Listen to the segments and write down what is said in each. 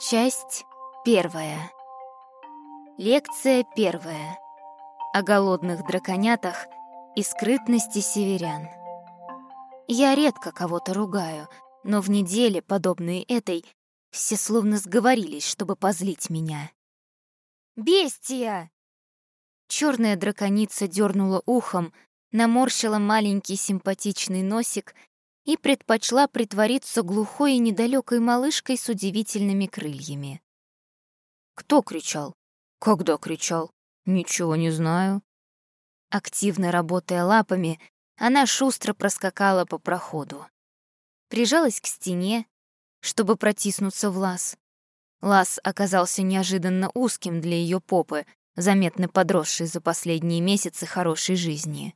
Часть первая. Лекция первая. О голодных драконятах и скрытности северян. Я редко кого-то ругаю, но в неделе, подобные этой, все словно сговорились, чтобы позлить меня. «Бестия!» Черная драконица дернула ухом, наморщила маленький симпатичный носик и предпочла притвориться глухой и недалекой малышкой с удивительными крыльями. «Кто кричал? Когда кричал? Ничего не знаю». Активно работая лапами, она шустро проскакала по проходу. Прижалась к стене, чтобы протиснуться в лаз. Лаз оказался неожиданно узким для ее попы, заметно подросшей за последние месяцы хорошей жизни.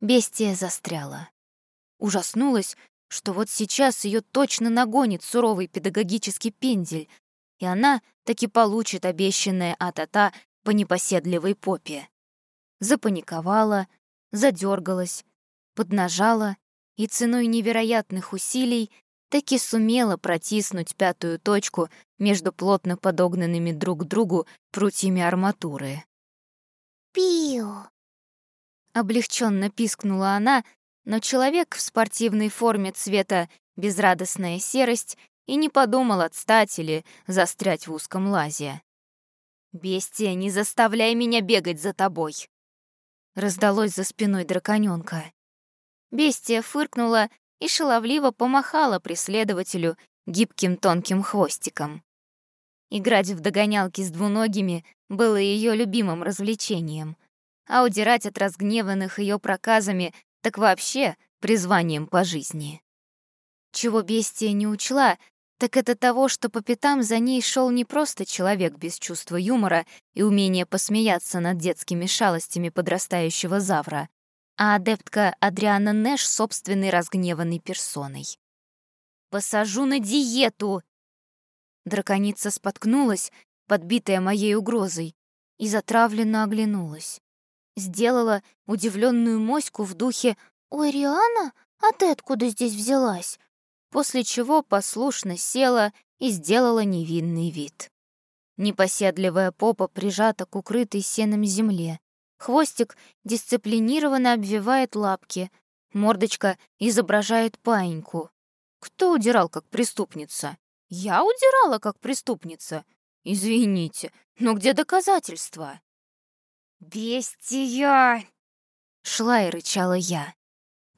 Бестия застряла ужаснулась, что вот сейчас ее точно нагонит суровый педагогический пендель, и она таки получит обещанное атата по непоседливой попе. Запаниковала, задергалась, поднажала и ценой невероятных усилий таки сумела протиснуть пятую точку между плотно подогнанными друг к другу прутьями арматуры. «Пиу!» Облегченно пискнула она, но человек в спортивной форме цвета безрадостная серость и не подумал отстать или застрять в узком лазе. «Бестия, не заставляй меня бегать за тобой!» Раздалось за спиной драконёнка. Бестия фыркнула и шаловливо помахала преследователю гибким тонким хвостиком. Играть в догонялки с двуногими было ее любимым развлечением, а удирать от разгневанных ее проказами так вообще призванием по жизни. Чего бестия не учла, так это того, что по пятам за ней шел не просто человек без чувства юмора и умения посмеяться над детскими шалостями подрастающего завра, а адептка Адриана Нэш собственной разгневанной персоной. «Посажу на диету!» Драконица споткнулась, подбитая моей угрозой, и затравленно оглянулась сделала удивленную моську в духе «Ой, Риана, а ты откуда здесь взялась?» После чего послушно села и сделала невинный вид. Непоседливая попа прижата к укрытой сеном земле. Хвостик дисциплинированно обвивает лапки. Мордочка изображает паиньку. Кто удирал как преступница? Я удирала как преступница. Извините, но где доказательства? «Бестия!» — шла и рычала я.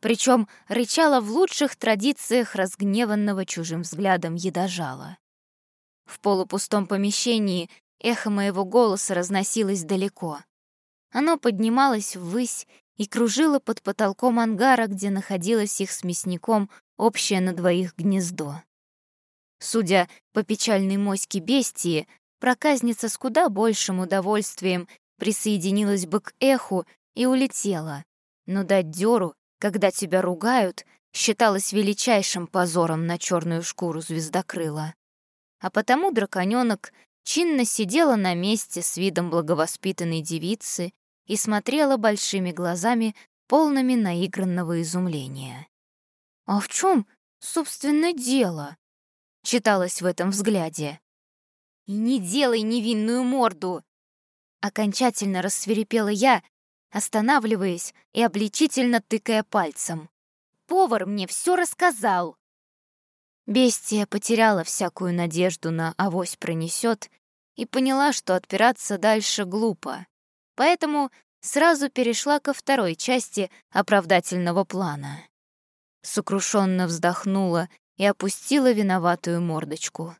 Причем рычала в лучших традициях разгневанного чужим взглядом едожала. В полупустом помещении эхо моего голоса разносилось далеко. Оно поднималось ввысь и кружило под потолком ангара, где находилось их с мясником общее на двоих гнездо. Судя по печальной моське бестии, проказница с куда большим удовольствием присоединилась бы к эху и улетела. Но дать дёру, когда тебя ругают, считалось величайшим позором на черную шкуру звездокрыла. А потому драконёнок чинно сидела на месте с видом благовоспитанной девицы и смотрела большими глазами, полными наигранного изумления. «А в чем, собственно, дело?» — читалось в этом взгляде. «И не делай невинную морду!» Окончательно рассверепела я, останавливаясь и обличительно тыкая пальцем. «Повар мне все рассказал!» Бестия потеряла всякую надежду на авось пронесет и поняла, что отпираться дальше глупо. Поэтому сразу перешла ко второй части оправдательного плана. Сокрушенно вздохнула и опустила виноватую мордочку.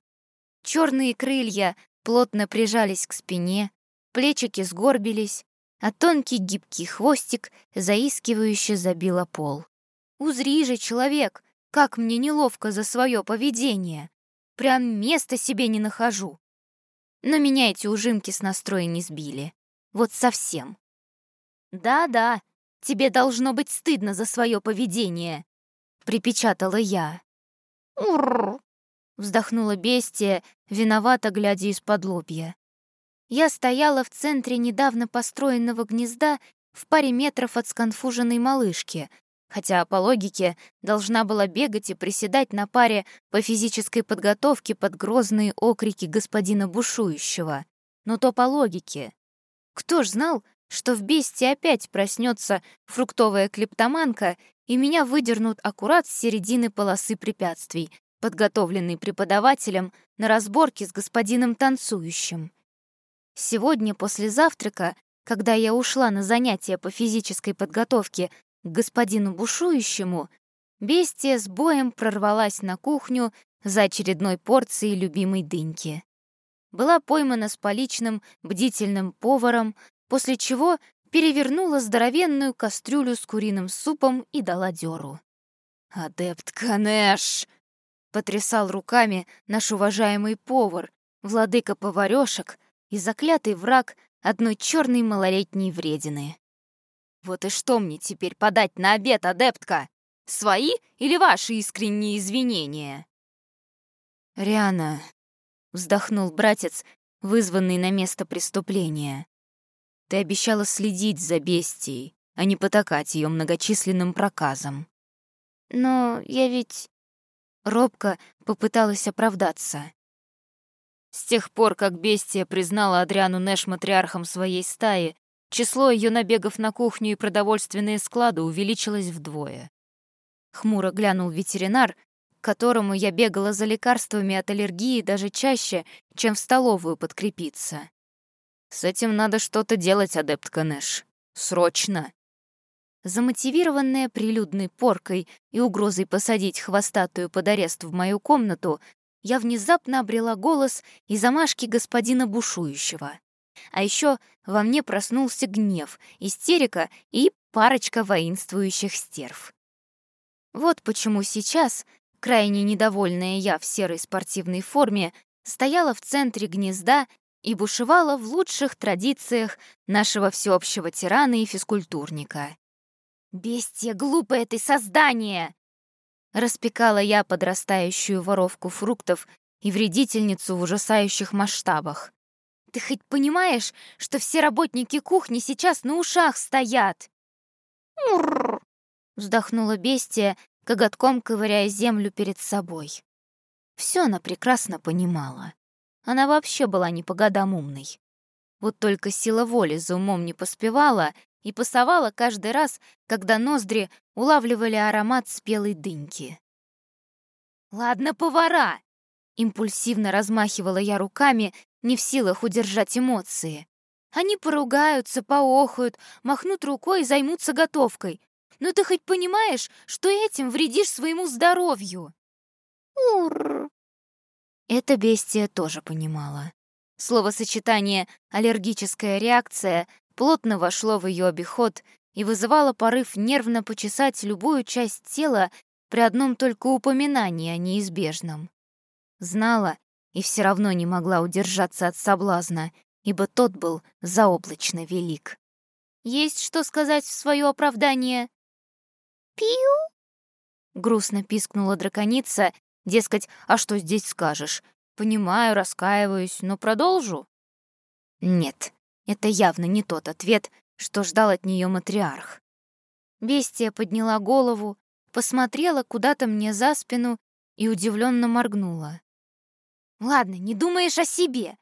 Черные крылья плотно прижались к спине, плечики сгорбились, а тонкий гибкий хвостик заискивающе забила пол. «Узри же, человек, как мне неловко за свое поведение! Прям места себе не нахожу!» Но меня эти ужимки с настроя не сбили. Вот совсем. «Да-да, тебе должно быть стыдно за свое поведение», — припечатала я. «Уррр!» — вздохнула бестия, виновато глядя из-под лобья. Я стояла в центре недавно построенного гнезда в паре метров от сконфуженной малышки, хотя по логике должна была бегать и приседать на паре по физической подготовке под грозные окрики господина бушующего. Но то по логике. Кто ж знал, что в бесте опять проснется фруктовая клептоманка и меня выдернут аккурат с середины полосы препятствий, подготовленный преподавателем на разборке с господином танцующим. Сегодня после завтрака, когда я ушла на занятия по физической подготовке к господину бушующему, бестия с боем прорвалась на кухню за очередной порцией любимой дыньки. Была поймана с поличным, бдительным поваром, после чего перевернула здоровенную кастрюлю с куриным супом и дала дёру. «Адепт Канеш!» потрясал руками наш уважаемый повар, владыка поварёшек и заклятый враг одной черной малолетней вредины. «Вот и что мне теперь подать на обед, адептка? Свои или ваши искренние извинения?» «Риана», — вздохнул братец, вызванный на место преступления. «Ты обещала следить за бестией, а не потакать ее многочисленным проказам». «Но я ведь...» Робко попыталась оправдаться. С тех пор, как бестия признала Адриану Нэш матриархом своей стаи, число ее набегов на кухню и продовольственные склады увеличилось вдвое. Хмуро глянул ветеринар, к которому я бегала за лекарствами от аллергии даже чаще, чем в столовую подкрепиться. С этим надо что-то делать, адептка Нэш. Срочно. Замотивированная прилюдной поркой и угрозой посадить хвостатую под арест в мою комнату, я внезапно обрела голос и замашки господина бушующего. А еще во мне проснулся гнев, истерика и парочка воинствующих стерв. Вот почему сейчас, крайне недовольная я в серой спортивной форме, стояла в центре гнезда и бушевала в лучших традициях нашего всеобщего тирана и физкультурника. «Бестия глупое ты создание!» Распекала я подрастающую воровку фруктов и вредительницу в ужасающих масштабах. «Ты хоть понимаешь, что все работники кухни сейчас на ушах стоят?» Мурр. Вздохнула бестия, коготком ковыряя землю перед собой. Все она прекрасно понимала. Она вообще была не по годам умной. Вот только сила воли за умом не поспевала, и пасовала каждый раз, когда ноздри улавливали аромат спелой дыньки. «Ладно, повара!» Импульсивно размахивала я руками, не в силах удержать эмоции. Они поругаются, поохают, махнут рукой и займутся готовкой. Но ты хоть понимаешь, что этим вредишь своему здоровью? Ур. Это бестия тоже понимала. Словосочетание «аллергическая реакция» плотно вошло в ее обиход и вызывало порыв нервно почесать любую часть тела при одном только упоминании о неизбежном. Знала и все равно не могла удержаться от соблазна, ибо тот был заоблачно велик. «Есть что сказать в свое оправдание?» Пиу. Грустно пискнула драконица, дескать, а что здесь скажешь? Понимаю, раскаиваюсь, но продолжу. Нет, это явно не тот ответ, что ждал от нее матриарх. Бестия подняла голову, посмотрела куда-то мне за спину и удивленно моргнула. «Ладно, не думаешь о себе!»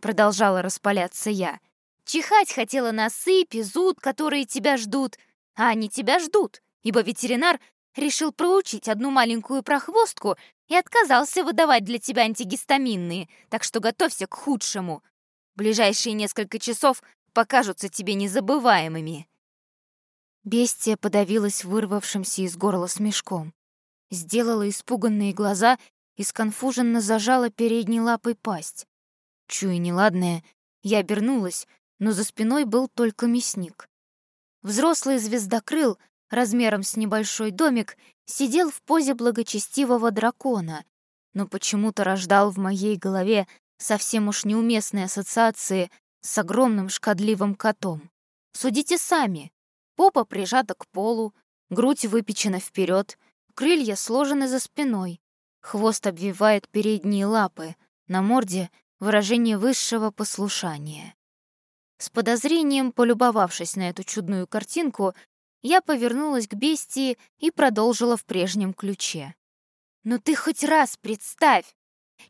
Продолжала распаляться я. «Чихать хотела на сыпь и зуд, которые тебя ждут, а они тебя ждут, ибо ветеринар решил проучить одну маленькую прохвостку и отказался выдавать для тебя антигистаминные, так что готовься к худшему. Ближайшие несколько часов покажутся тебе незабываемыми». Бестия подавилась вырвавшимся из горла смешком, сделала испуганные глаза и сконфуженно зажала передней лапой пасть. Чуя неладное, я обернулась, но за спиной был только мясник. Взрослый звездокрыл, размером с небольшой домик, сидел в позе благочестивого дракона, но почему-то рождал в моей голове совсем уж неуместные ассоциации с огромным шкодливым котом. Судите сами. Попа прижата к полу, грудь выпечена вперед, крылья сложены за спиной, хвост обвивает передние лапы, на морде выражение высшего послушания. С подозрением полюбовавшись на эту чудную картинку, я повернулась к бестии и продолжила в прежнем ключе. «Ну ты хоть раз представь,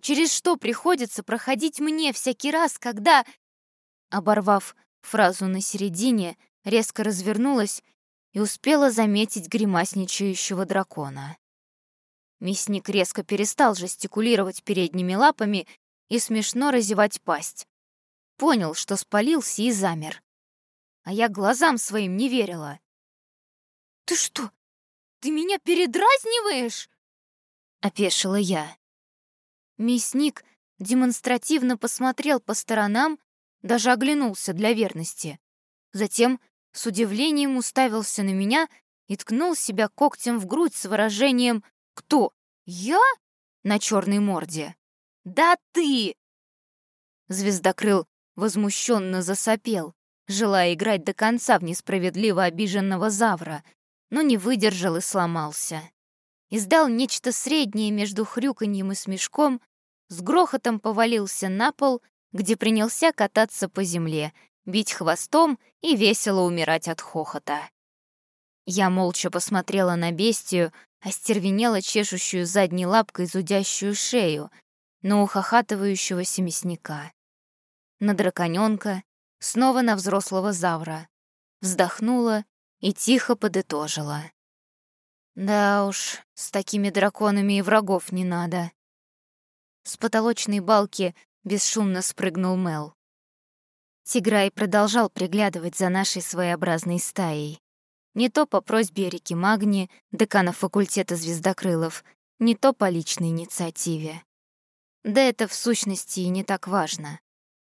через что приходится проходить мне всякий раз, когда...» Оборвав фразу на середине, резко развернулась и успела заметить гримасничающего дракона. Мясник резко перестал жестикулировать передними лапами и смешно разевать пасть. Понял, что спалился и замер. А я глазам своим не верила. «Ты что, ты меня передразниваешь?» — опешила я. Мясник демонстративно посмотрел по сторонам, даже оглянулся для верности. Затем с удивлением уставился на меня и ткнул себя когтем в грудь с выражением «Кто? Я?» на черной морде. «Да ты!» Звездокрыл возмущенно засопел, желая играть до конца в несправедливо обиженного завра, но не выдержал и сломался. Издал нечто среднее между хрюканьем и смешком, с грохотом повалился на пол, где принялся кататься по земле, бить хвостом и весело умирать от хохота. Я молча посмотрела на бестию, остервенела чешущую задней лапкой зудящую шею, на ухахатывающегося мясника. На драконёнка, снова на взрослого завра. Вздохнула и тихо подытожила. Да уж, с такими драконами и врагов не надо. С потолочной балки бесшумно спрыгнул Мел. Тиграй продолжал приглядывать за нашей своеобразной стаей. Не то по просьбе реки Магни, декана факультета звездокрылов, не то по личной инициативе. Да это в сущности и не так важно.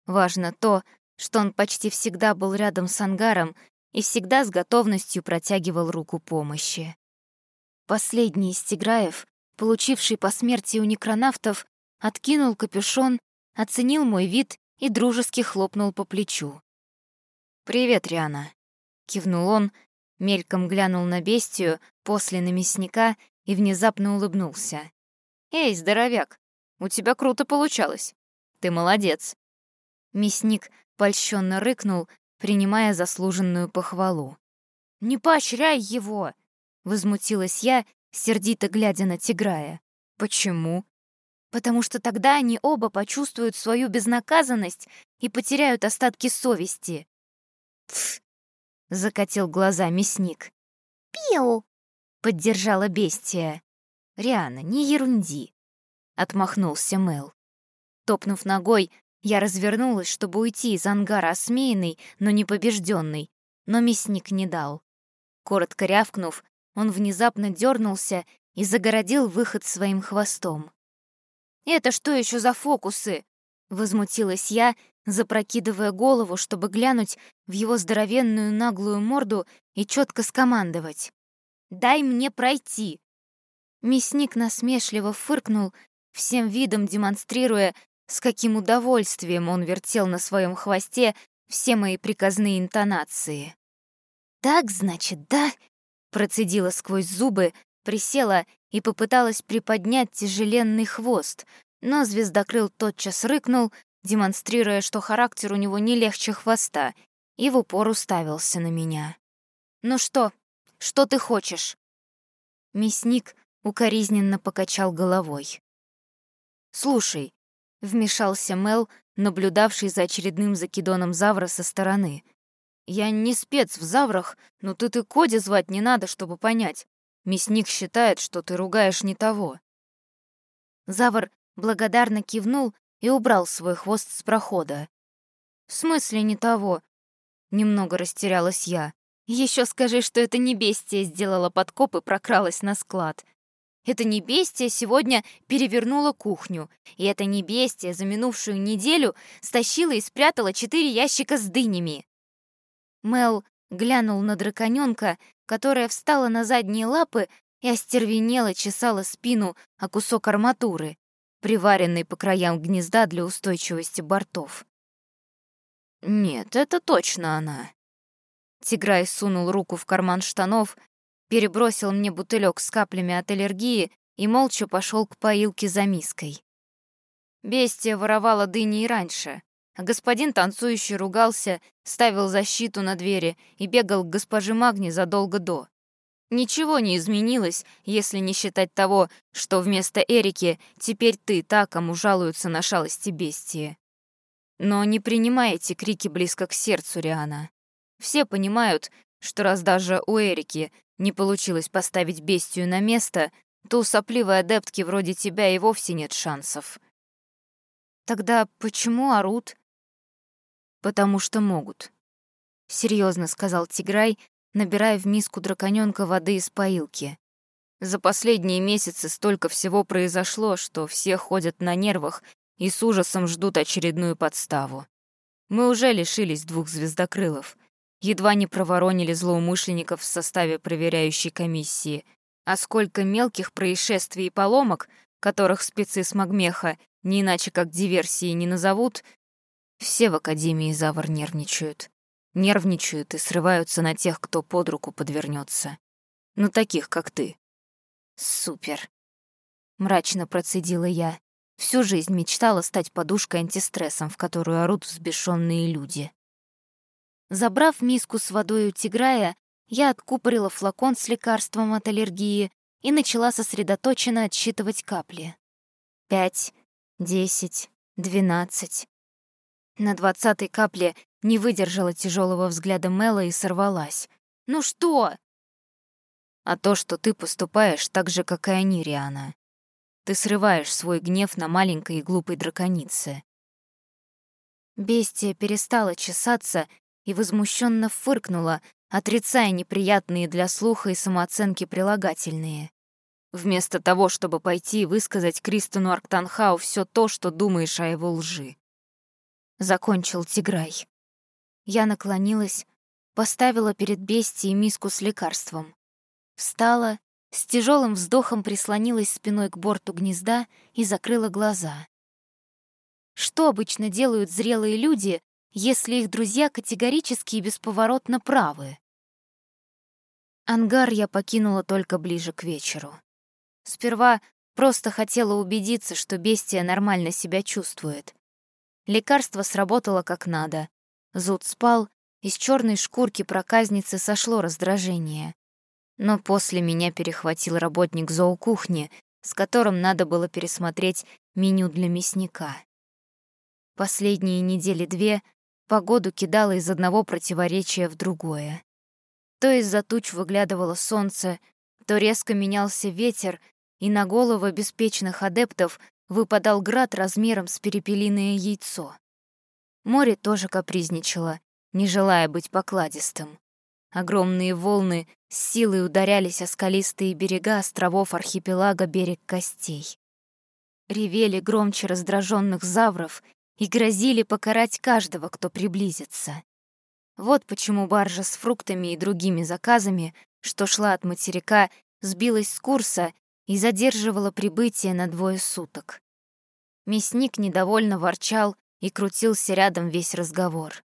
Важно то, что он почти всегда был рядом с ангаром и всегда с готовностью протягивал руку помощи. Последний из тиграев, получивший по смерти у некронавтов, откинул капюшон, оценил мой вид и дружески хлопнул по плечу. «Привет, Риана», — кивнул он, мельком глянул на бестию, после на мясника и внезапно улыбнулся. «Эй, здоровяк, у тебя круто получалось. Ты молодец». Мясник польщенно рыкнул, принимая заслуженную похвалу. «Не поощряй его!» — возмутилась я, сердито глядя на Тиграя. «Почему?» потому что тогда они оба почувствуют свою безнаказанность и потеряют остатки совести. «Тьф!» — закатил глаза мясник. «Пиу!» — поддержала бестия. «Риана, не ерунди!» — отмахнулся Мел. Топнув ногой, я развернулась, чтобы уйти из ангара осмеянный, но не побежденный, но мясник не дал. Коротко рявкнув, он внезапно дернулся и загородил выход своим хвостом. «Это что еще за фокусы?» — возмутилась я, запрокидывая голову, чтобы глянуть в его здоровенную наглую морду и четко скомандовать. «Дай мне пройти!» Мясник насмешливо фыркнул, всем видом демонстрируя, с каким удовольствием он вертел на своем хвосте все мои приказные интонации. «Так, значит, да?» — процедила сквозь зубы, присела и попыталась приподнять тяжеленный хвост, но звездокрыл тотчас рыкнул, демонстрируя, что характер у него не легче хвоста, и в упор уставился на меня. «Ну что? Что ты хочешь?» Мясник укоризненно покачал головой. «Слушай», — вмешался Мел, наблюдавший за очередным закидоном завра со стороны. «Я не спец в заврах, но тут и Коди звать не надо, чтобы понять. Мясник считает, что ты ругаешь не того». Завр благодарно кивнул и убрал свой хвост с прохода. «В смысле не того?» Немного растерялась я. Еще скажи, что это не бестия сделала подкоп и прокралась на склад. Это не бестия сегодня перевернула кухню, и это не бестия за минувшую неделю стащила и спрятала четыре ящика с дынями. Мел глянул на драконёнка, которая встала на задние лапы и остервенело чесала спину о кусок арматуры, приваренный по краям гнезда для устойчивости бортов. «Нет, это точно она». Тиграй сунул руку в карман штанов, перебросил мне бутылек с каплями от аллергии и молча пошел к поилке за миской. Бестия воровала дыни и раньше, господин танцующий ругался, ставил защиту на двери и бегал к госпоже Магни задолго до. Ничего не изменилось, если не считать того, что вместо Эрики теперь ты та, кому жалуются на шалости бестии. Но не принимай эти крики близко к сердцу, Риана. Все понимают, что раз даже у Эрики не получилось поставить бестию на место, то у сопливой адептки вроде тебя и вовсе нет шансов. Тогда почему орут? Потому что могут. Серьезно сказал Тиграй, набирая в миску драконёнка воды из поилки. За последние месяцы столько всего произошло, что все ходят на нервах и с ужасом ждут очередную подставу. Мы уже лишились двух звездокрылов. Едва не проворонили злоумышленников в составе проверяющей комиссии. А сколько мелких происшествий и поломок, которых спецы с Магмеха не иначе как диверсии не назовут, все в Академии Завр нервничают нервничают и срываются на тех, кто под руку подвернется. Ну, таких, как ты. Супер. Мрачно процедила я. Всю жизнь мечтала стать подушкой антистрессом, в которую орут взбешенные люди. Забрав миску с водой у тиграя, я откупорила флакон с лекарством от аллергии и начала сосредоточенно отсчитывать капли. Пять, десять, двенадцать. На двадцатой капле не выдержала тяжелого взгляда Мэла и сорвалась. «Ну что?» «А то, что ты поступаешь так же, как и они, Риана. Ты срываешь свой гнев на маленькой и глупой драконице». Бестия перестала чесаться и возмущенно фыркнула, отрицая неприятные для слуха и самооценки прилагательные. Вместо того, чтобы пойти и высказать Кристону Арктанхау все то, что думаешь о его лжи. Закончил Тиграй. Я наклонилась, поставила перед бестией миску с лекарством. Встала, с тяжелым вздохом прислонилась спиной к борту гнезда и закрыла глаза. Что обычно делают зрелые люди, если их друзья категорически и бесповоротно правы? Ангар я покинула только ближе к вечеру. Сперва просто хотела убедиться, что бестия нормально себя чувствует. Лекарство сработало как надо, Зуд спал, из черной шкурки проказницы сошло раздражение. Но после меня перехватил работник зоокухни, с которым надо было пересмотреть меню для мясника. Последние недели две погоду кидала из одного противоречия в другое. То из-за туч выглядывало солнце, то резко менялся ветер, и на головы беспечных адептов выпадал град размером с перепелиное яйцо. Море тоже капризничало, не желая быть покладистым. Огромные волны с силой ударялись о скалистые берега островов архипелага берег костей. Ревели громче раздраженных завров и грозили покарать каждого, кто приблизится. Вот почему баржа с фруктами и другими заказами, что шла от материка, сбилась с курса и задерживала прибытие на двое суток. Мясник недовольно ворчал и крутился рядом весь разговор.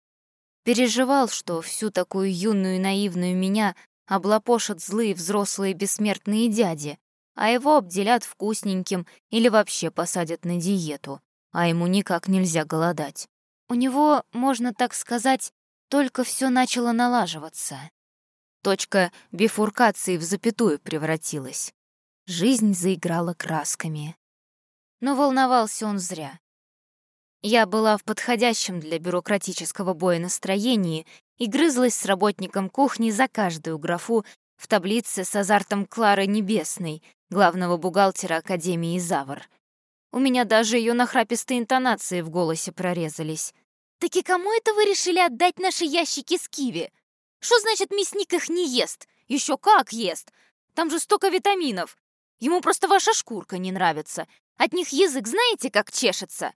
Переживал, что всю такую юную и наивную меня облапошат злые взрослые бессмертные дяди, а его обделят вкусненьким или вообще посадят на диету, а ему никак нельзя голодать. У него, можно так сказать, только все начало налаживаться. Точка бифуркации в запятую превратилась. Жизнь заиграла красками. Но волновался он зря. Я была в подходящем для бюрократического боя настроении и грызлась с работником кухни за каждую графу в таблице с азартом Клары Небесной, главного бухгалтера Академии Завр. У меня даже ее нахрапистые интонации в голосе прорезались. «Так и кому это вы решили отдать наши ящики с киви? Что значит мясник их не ест? Еще как ест! Там же столько витаминов! Ему просто ваша шкурка не нравится. От них язык знаете, как чешется?»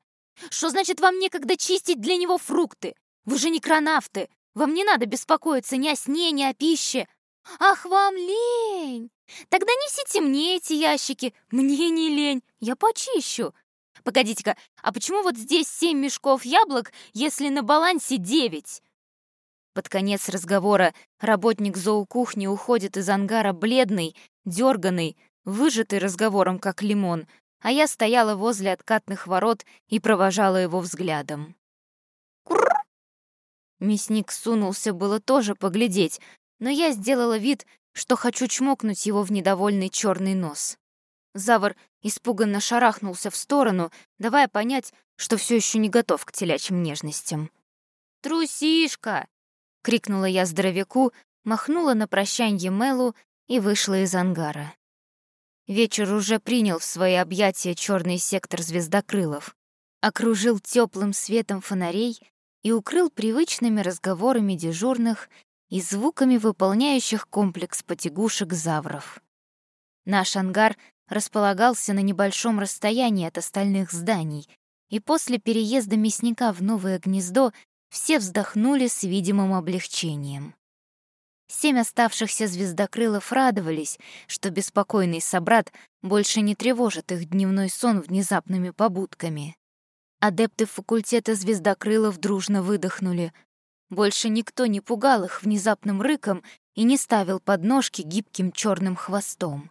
Что значит вам некогда чистить для него фрукты? Вы же не кронавты. Вам не надо беспокоиться ни о сне, ни о пище. Ах, вам лень! Тогда несите мне эти ящики. Мне не лень. Я почищу. Погодите-ка, а почему вот здесь семь мешков яблок, если на балансе девять? Под конец разговора работник зоокухни уходит из ангара бледный, дерганный, выжатый разговором, как лимон, а я стояла возле откатных ворот и провожала его взглядом. Мясник сунулся было тоже поглядеть, но я сделала вид, что хочу чмокнуть его в недовольный черный нос. Завр испуганно шарахнулся в сторону, давая понять, что все еще не готов к телячьим нежностям. «Трусишка!» — крикнула я здоровяку, махнула на прощанье Мелу и вышла из ангара. Вечер уже принял в свои объятия черный сектор звездокрылов, окружил теплым светом фонарей и укрыл привычными разговорами дежурных и звуками выполняющих комплекс потягушек завров. Наш ангар располагался на небольшом расстоянии от остальных зданий, и после переезда мясника в новое гнездо все вздохнули с видимым облегчением. Семь оставшихся звездокрылов радовались, что беспокойный собрат больше не тревожит их дневной сон внезапными побудками. Адепты факультета звездокрылов дружно выдохнули. Больше никто не пугал их внезапным рыком и не ставил подножки гибким черным хвостом.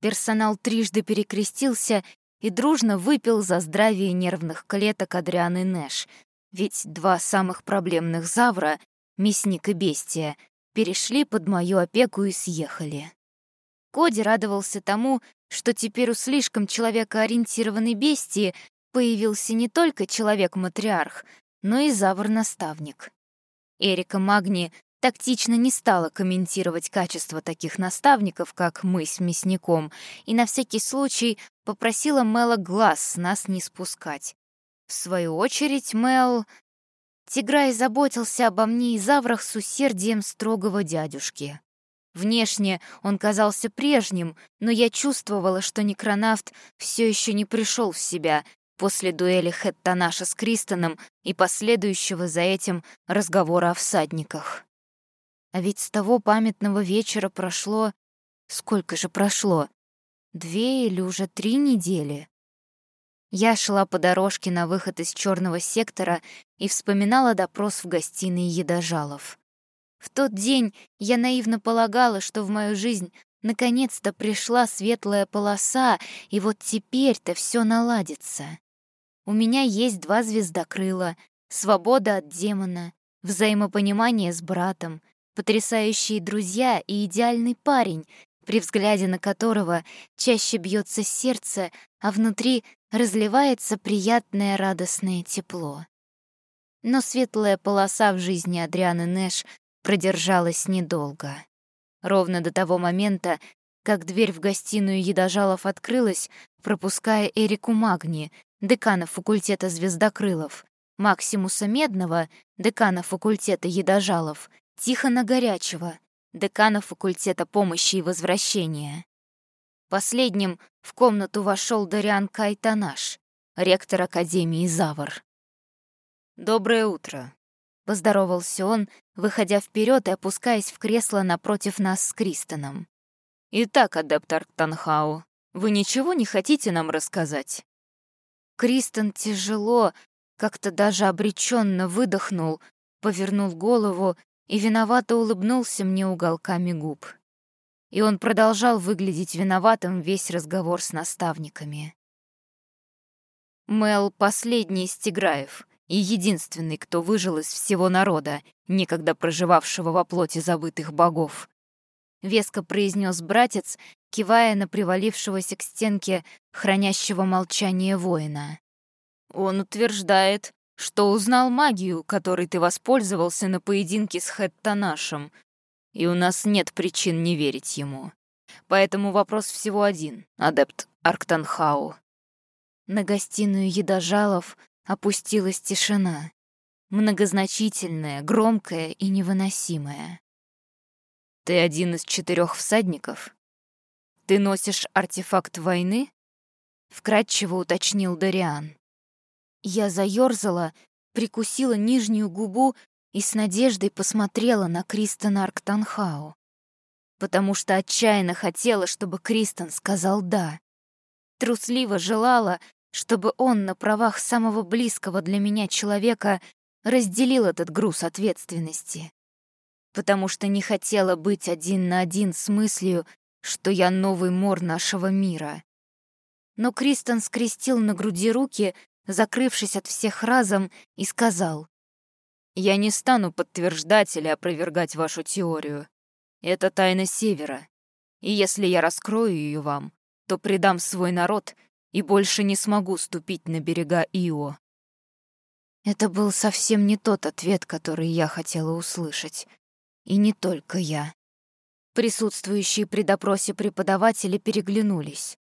Персонал трижды перекрестился и дружно выпил за здравие нервных клеток Адрианы Нэш, ведь два самых проблемных завра, мясник и бестия, перешли под мою опеку и съехали. Коди радовался тому, что теперь у слишком человекоориентированной бестии появился не только человек-матриарх, но и завр-наставник. Эрика Магни тактично не стала комментировать качество таких наставников, как мы с мясником, и на всякий случай попросила Мэла глаз с нас не спускать. В свою очередь Мэл Тиграй заботился обо мне и заврах с усердием строгого дядюшки. Внешне он казался прежним, но я чувствовала, что некронавт все еще не пришел в себя после дуэли Хэттанаша с Кристоном и последующего за этим разговора о всадниках. А ведь с того памятного вечера прошло... Сколько же прошло? Две или уже три недели? Я шла по дорожке на выход из черного сектора и вспоминала допрос в гостиной едожалов. В тот день я наивно полагала, что в мою жизнь наконец-то пришла светлая полоса, и вот теперь-то все наладится. У меня есть два звездокрыла, свобода от демона, взаимопонимание с братом, потрясающие друзья и идеальный парень, при взгляде на которого чаще бьется сердце, а внутри разливается приятное радостное тепло. Но светлая полоса в жизни Адрианы Нэш продержалась недолго. Ровно до того момента, как дверь в гостиную едожалов открылась, пропуская Эрику Магни, декана факультета звездокрылов, Максимуса Медного, декана факультета едожалов, Тихона Горячего, декана факультета помощи и возвращения. Последним в комнату вошел Дариан Кайтанаш, ректор Академии Завар. «Доброе утро», — поздоровался он, выходя вперед и опускаясь в кресло напротив нас с Кристоном. «Итак, адепт Арктанхау, вы ничего не хотите нам рассказать?» Кристен тяжело, как-то даже обреченно выдохнул, повернул голову и виновато улыбнулся мне уголками губ. И он продолжал выглядеть виноватым весь разговор с наставниками. Мел — последний из Тиграев и единственный, кто выжил из всего народа, некогда проживавшего во плоти забытых богов. Веско произнес братец, кивая на привалившегося к стенке хранящего молчание воина. Он утверждает, что узнал магию, которой ты воспользовался на поединке с Хэттанашем, и у нас нет причин не верить ему. Поэтому вопрос всего один, адепт Арктанхау. На гостиную едожалов опустилась тишина, многозначительная, громкая и невыносимая. «Ты один из четырех всадников? Ты носишь артефакт войны?» — вкратчиво уточнил Дариан. Я заёрзала, прикусила нижнюю губу и с надеждой посмотрела на Кристона Арктанхау. Потому что отчаянно хотела, чтобы Кристон сказал «да». Трусливо желала, чтобы он на правах самого близкого для меня человека разделил этот груз ответственности. Потому что не хотела быть один на один с мыслью, что я новый мор нашего мира. Но Кристон скрестил на груди руки закрывшись от всех разом, и сказал. Я не стану подтверждать или опровергать вашу теорию. Это тайна Севера. И если я раскрою ее вам, то предам свой народ и больше не смогу ступить на берега Ио. Это был совсем не тот ответ, который я хотела услышать. И не только я. Присутствующие при допросе преподаватели переглянулись,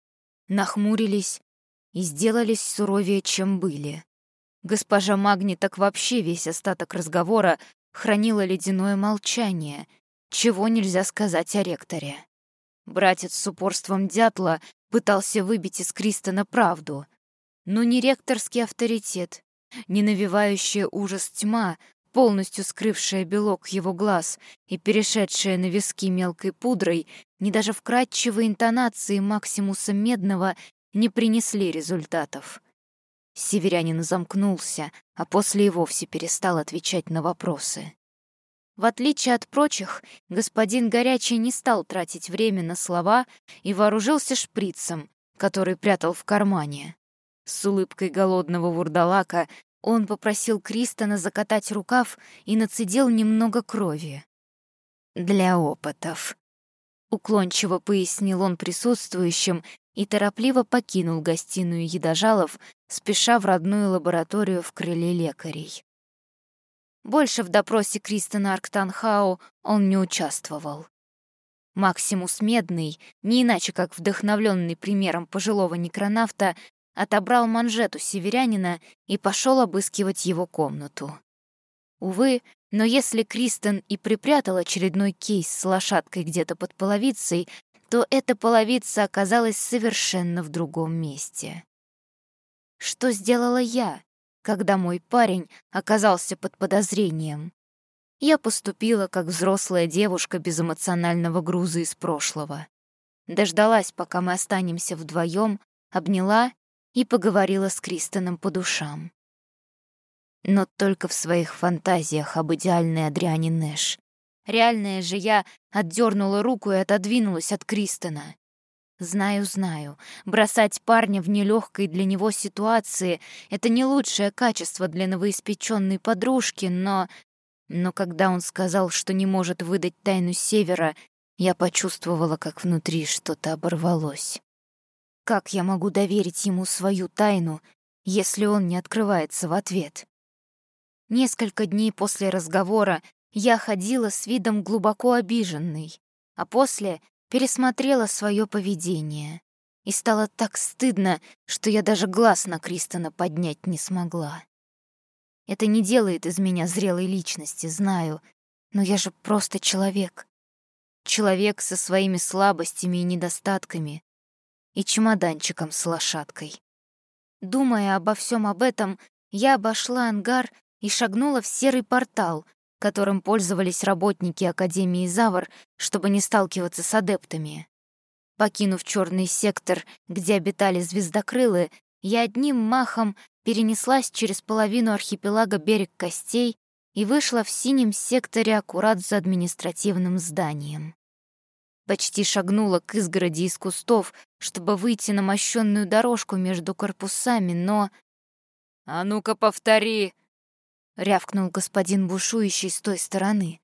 нахмурились и сделались суровее, чем были. Госпожа Магни так вообще весь остаток разговора хранила ледяное молчание, чего нельзя сказать о ректоре. Братец с упорством дятла пытался выбить из Кристона правду, но ни ректорский авторитет, ни навевающая ужас тьма, полностью скрывшая белок его глаз и перешедшая на виски мелкой пудрой, ни даже вкрадчивые интонации Максимуса Медного не принесли результатов. Северянин замкнулся, а после и вовсе перестал отвечать на вопросы. В отличие от прочих, господин Горячий не стал тратить время на слова и вооружился шприцем, который прятал в кармане. С улыбкой голодного вурдалака он попросил Кристона закатать рукав и нацедил немного крови. «Для опытов», — уклончиво пояснил он присутствующим и торопливо покинул гостиную едожалов, спеша в родную лабораторию в крыле лекарей. Больше в допросе Кристона Арктанхау он не участвовал. Максимус Медный, не иначе как вдохновленный примером пожилого некронавта, отобрал манжету северянина и пошел обыскивать его комнату. Увы, но если Кристен и припрятал очередной кейс с лошадкой где-то под половицей, то эта половица оказалась совершенно в другом месте. Что сделала я, когда мой парень оказался под подозрением? Я поступила как взрослая девушка без эмоционального груза из прошлого. Дождалась, пока мы останемся вдвоем, обняла и поговорила с Кристоном по душам. Но только в своих фантазиях об идеальной Адриане Нэш. Реальная же я отдернула руку и отодвинулась от Кристона. Знаю, знаю, бросать парня в нелегкой для него ситуации — это не лучшее качество для новоиспеченной подружки, но... Но когда он сказал, что не может выдать тайну Севера, я почувствовала, как внутри что-то оборвалось. Как я могу доверить ему свою тайну, если он не открывается в ответ? Несколько дней после разговора я ходила с видом глубоко обиженной, а после пересмотрела свое поведение. И стало так стыдно, что я даже глаз на Кристона поднять не смогла. Это не делает из меня зрелой личности, знаю, но я же просто человек. Человек со своими слабостями и недостатками, и чемоданчиком с лошадкой. Думая обо всем об этом, я обошла ангар и шагнула в серый портал, которым пользовались работники Академии Завар, чтобы не сталкиваться с адептами. Покинув черный сектор, где обитали звездокрылы, я одним махом перенеслась через половину архипелага Берег Костей и вышла в синем секторе аккурат за административным зданием. Почти шагнула к изгороди из кустов, чтобы выйти на мощенную дорожку между корпусами, но... «А ну-ка, повтори!» — рявкнул господин бушующий с той стороны.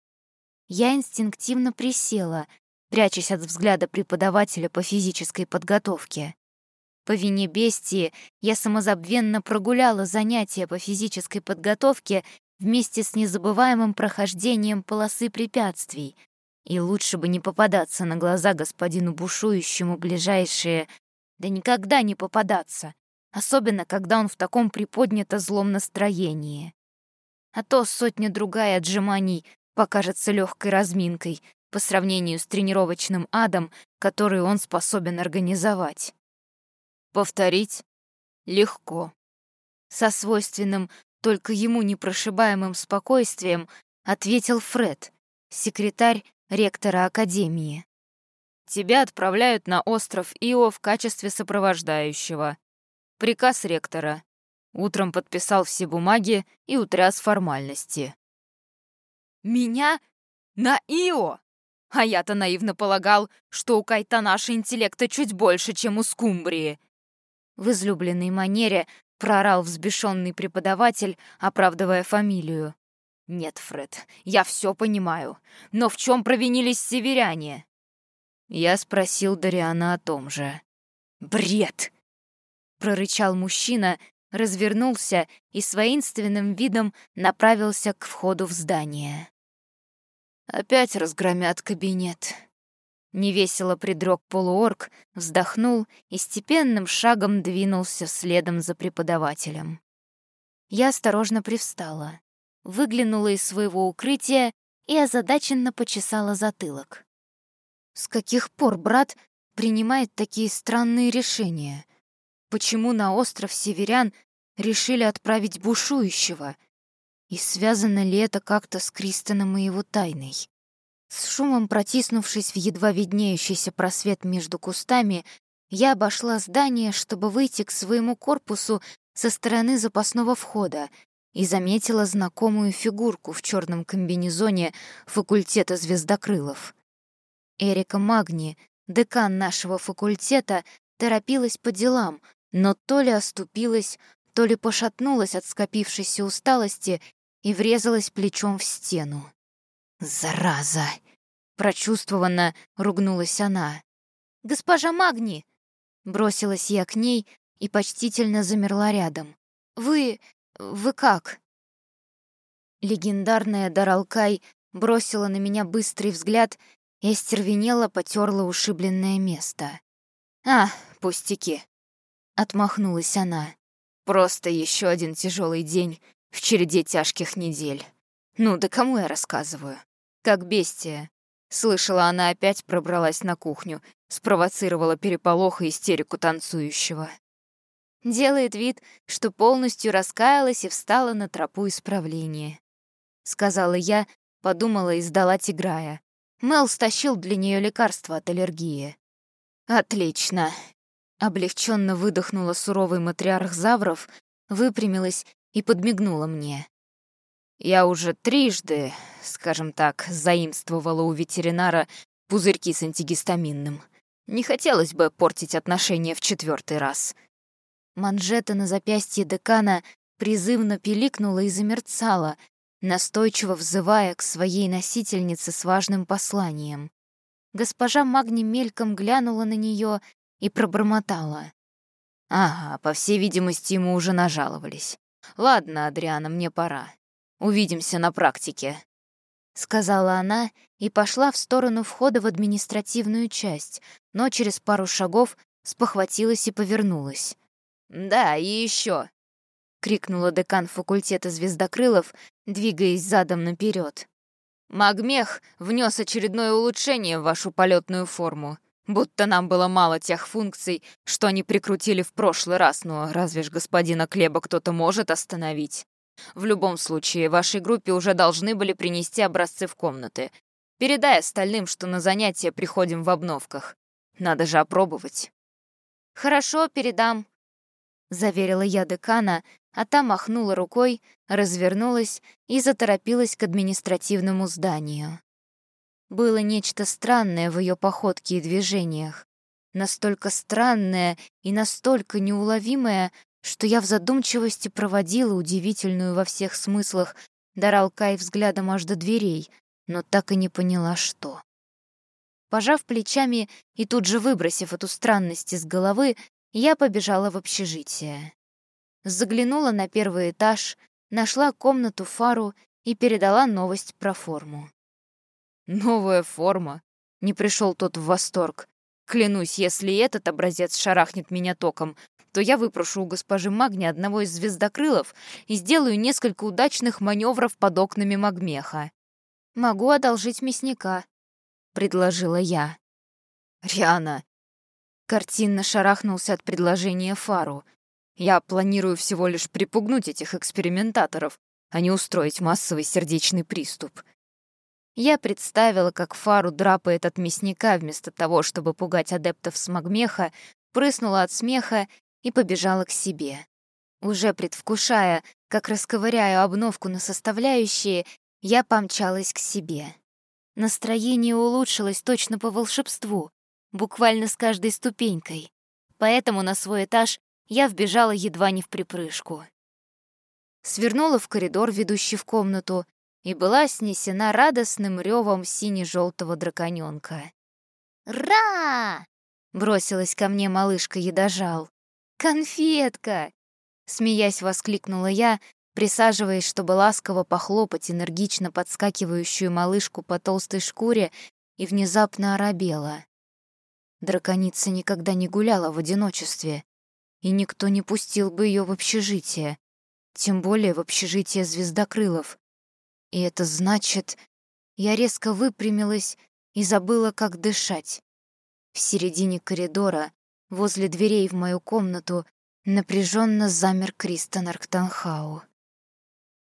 Я инстинктивно присела, прячась от взгляда преподавателя по физической подготовке. По вине бестии я самозабвенно прогуляла занятия по физической подготовке вместе с незабываемым прохождением полосы препятствий, и лучше бы не попадаться на глаза господину бушующему ближайшие... Да никогда не попадаться, особенно когда он в таком приподнято злом настроении. А то сотня-другая отжиманий покажется легкой разминкой по сравнению с тренировочным адом, который он способен организовать. Повторить? Легко. Со свойственным только ему непрошибаемым спокойствием ответил Фред, секретарь ректора Академии. Тебя отправляют на остров Ио в качестве сопровождающего. Приказ ректора. Утром подписал все бумаги и утряс формальности. Меня? На Ио? А я-то наивно полагал, что у Кайтанаши интеллекта чуть больше, чем у Скумбрии. В излюбленной манере прорал взбешенный преподаватель, оправдывая фамилию. Нет, Фред, я все понимаю. Но в чем провинились северяне? Я спросил Дариана о том же. Бред! прорычал мужчина, развернулся и с воинственным видом направился к входу в здание. Опять разгромят кабинет. Невесело предрог полуорг, вздохнул и степенным шагом двинулся следом за преподавателем. Я осторожно привстала, выглянула из своего укрытия и озадаченно почесала затылок. С каких пор брат принимает такие странные решения? Почему на остров северян решили отправить бушующего? И связано ли это как-то с Кристоном и его тайной? С шумом протиснувшись в едва виднеющийся просвет между кустами, я обошла здание, чтобы выйти к своему корпусу со стороны запасного входа и заметила знакомую фигурку в черном комбинезоне факультета звездокрылов. Эрика Магни, декан нашего факультета, торопилась по делам, но то ли оступилась, то ли пошатнулась от скопившейся усталости и врезалась плечом в стену. «Зараза!» — прочувствованно ругнулась она. «Госпожа Магни!» — бросилась я к ней и почтительно замерла рядом. «Вы... вы как?» Легендарная Даралкай бросила на меня быстрый взгляд и остервенела потерла ушибленное место. «А, пустяки!» Отмахнулась она. Просто еще один тяжелый день в череде тяжких недель. Ну, да кому я рассказываю? Как бестия. Слышала, она опять пробралась на кухню, спровоцировала переполох и истерику танцующего. Делает вид, что полностью раскаялась и встала на тропу исправления. Сказала я, подумала и сдала тиграя. Мел стащил для нее лекарство от аллергии. Отлично. Облегченно выдохнула суровый матриарх Завров, выпрямилась и подмигнула мне. Я уже трижды, скажем так, заимствовала у ветеринара пузырьки с антигистаминным. Не хотелось бы портить отношения в четвертый раз. Манжета на запястье декана призывно пиликнула и замерцала, настойчиво взывая к своей носительнице с важным посланием. Госпожа Магни мельком глянула на нее и пробормотала. «Ага, по всей видимости, ему уже нажаловались. Ладно, Адриана, мне пора. Увидимся на практике», — сказала она и пошла в сторону входа в административную часть, но через пару шагов спохватилась и повернулась. «Да, и еще, крикнула декан факультета звездокрылов, двигаясь задом наперед. «Магмех внес очередное улучшение в вашу полетную форму. Будто нам было мало тех функций, что они прикрутили в прошлый раз, но разве ж господина Клеба кто-то может остановить? В любом случае, вашей группе уже должны были принести образцы в комнаты. Передай остальным, что на занятия приходим в обновках. Надо же опробовать. «Хорошо, передам», — заверила я декана, а та махнула рукой, развернулась и заторопилась к административному зданию. Было нечто странное в ее походке и движениях. Настолько странное и настолько неуловимое, что я в задумчивости проводила удивительную во всех смыслах Даралкай взглядом аж до дверей, но так и не поняла, что. Пожав плечами и тут же выбросив эту странность из головы, я побежала в общежитие. Заглянула на первый этаж, нашла комнату Фару и передала новость про форму. Новая форма. Не пришел тот в восторг. Клянусь, если этот образец шарахнет меня током, то я выпрошу у госпожи Магни одного из звездокрылов и сделаю несколько удачных маневров под окнами Магмеха. «Могу одолжить мясника», — предложила я. «Риана!» Картинно шарахнулся от предложения Фару. «Я планирую всего лишь припугнуть этих экспериментаторов, а не устроить массовый сердечный приступ. Я представила, как Фару драпает от мясника вместо того, чтобы пугать адептов с магмеха, прыснула от смеха и побежала к себе. Уже предвкушая, как расковыряю обновку на составляющие, я помчалась к себе. Настроение улучшилось точно по волшебству, буквально с каждой ступенькой. Поэтому на свой этаж я вбежала едва не в припрыжку. Свернула в коридор, ведущий в комнату, и была снесена радостным ревом сине-желтого драконёнка. «Ра!» — бросилась ко мне малышка-едожал. «Конфетка!» — смеясь воскликнула я, присаживаясь, чтобы ласково похлопать энергично подскакивающую малышку по толстой шкуре, и внезапно оробела. Драконица никогда не гуляла в одиночестве, и никто не пустил бы ее в общежитие, тем более в общежитие звездокрылов. И это значит... Я резко выпрямилась и забыла, как дышать. В середине коридора, возле дверей в мою комнату, напряженно замер Кристен Арктанхау.